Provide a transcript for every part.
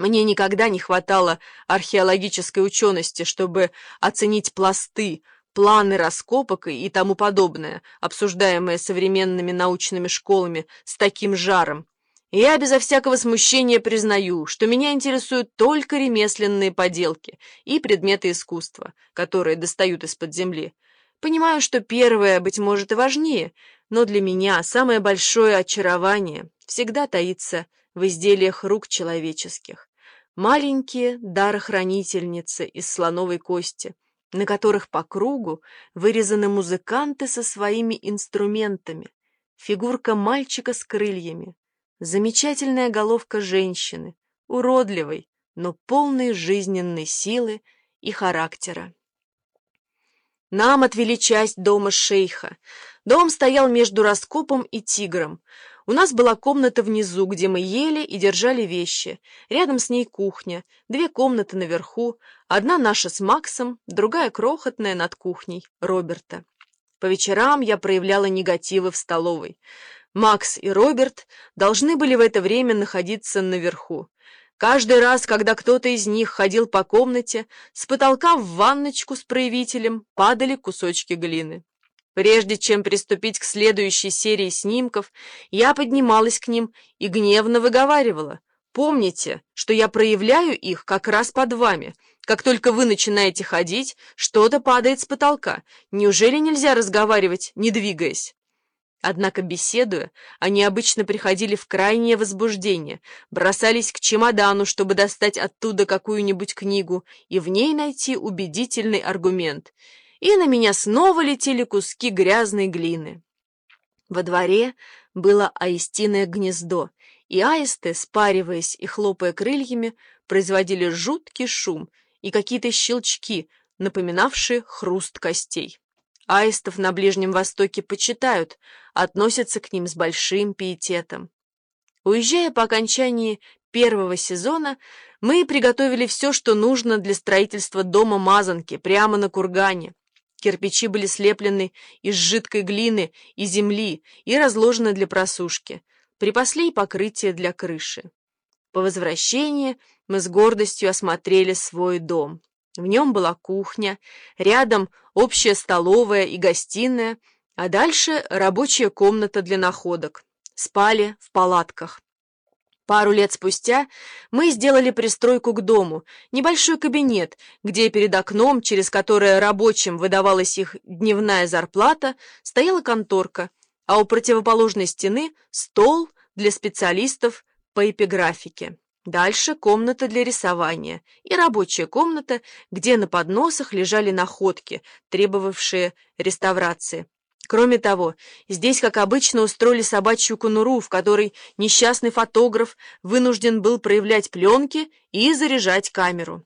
Мне никогда не хватало археологической учености, чтобы оценить пласты, планы раскопок и тому подобное, обсуждаемое современными научными школами с таким жаром. Я безо всякого смущения признаю, что меня интересуют только ремесленные поделки и предметы искусства, которые достают из-под земли. Понимаю, что первое, быть может, и важнее, но для меня самое большое очарование всегда таится в изделиях рук человеческих. Маленькие дарохранительницы из слоновой кости, на которых по кругу вырезаны музыканты со своими инструментами, фигурка мальчика с крыльями, замечательная головка женщины, уродливой, но полной жизненной силы и характера. Нам отвели часть дома шейха. Дом стоял между раскопом и тигром. У нас была комната внизу, где мы ели и держали вещи. Рядом с ней кухня, две комнаты наверху, одна наша с Максом, другая крохотная над кухней, Роберта. По вечерам я проявляла негативы в столовой. Макс и Роберт должны были в это время находиться наверху. Каждый раз, когда кто-то из них ходил по комнате, с потолка в ванночку с проявителем падали кусочки глины. Прежде чем приступить к следующей серии снимков, я поднималась к ним и гневно выговаривала. «Помните, что я проявляю их как раз под вами. Как только вы начинаете ходить, что-то падает с потолка. Неужели нельзя разговаривать, не двигаясь?» Однако, беседуя, они обычно приходили в крайнее возбуждение, бросались к чемодану, чтобы достать оттуда какую-нибудь книгу и в ней найти убедительный аргумент. И на меня снова летели куски грязной глины. Во дворе было аистиное гнездо, и аисты, спариваясь и хлопая крыльями, производили жуткий шум и какие-то щелчки, напоминавшие хруст костей. Аистов на Ближнем Востоке почитают, относятся к ним с большим пиететом. Уезжая по окончании первого сезона, мы приготовили все, что нужно для строительства дома Мазанки прямо на кургане. Кирпичи были слеплены из жидкой глины и земли и разложены для просушки. Припасли и покрытие для крыши. По возвращении мы с гордостью осмотрели свой дом. В нем была кухня, рядом общая столовая и гостиная, а дальше рабочая комната для находок. Спали в палатках. Пару лет спустя мы сделали пристройку к дому, небольшой кабинет, где перед окном, через которое рабочим выдавалась их дневная зарплата, стояла конторка, а у противоположной стены стол для специалистов по эпиграфике. Дальше комната для рисования и рабочая комната, где на подносах лежали находки, требовавшие реставрации. Кроме того, здесь, как обычно, устроили собачью конуру, в которой несчастный фотограф вынужден был проявлять пленки и заряжать камеру.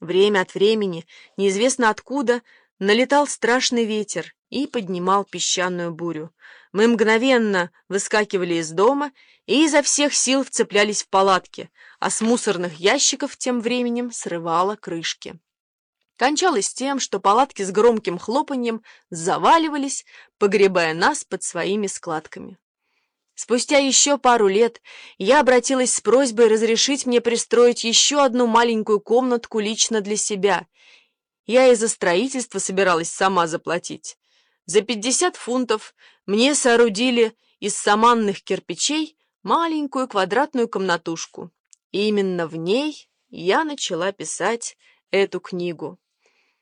Время от времени, неизвестно откуда, налетал страшный ветер и поднимал песчаную бурю. Мы мгновенно выскакивали из дома и изо всех сил вцеплялись в палатки, а с мусорных ящиков тем временем срывало крышки. Кончалось тем, что палатки с громким хлопаньем заваливались, погребая нас под своими складками. Спустя еще пару лет я обратилась с просьбой разрешить мне пристроить еще одну маленькую комнатку лично для себя. Я и за строительство собиралась сама заплатить. За пятьдесят фунтов мне соорудили из саманных кирпичей маленькую квадратную комнатушку. И именно в ней я начала писать эту книгу.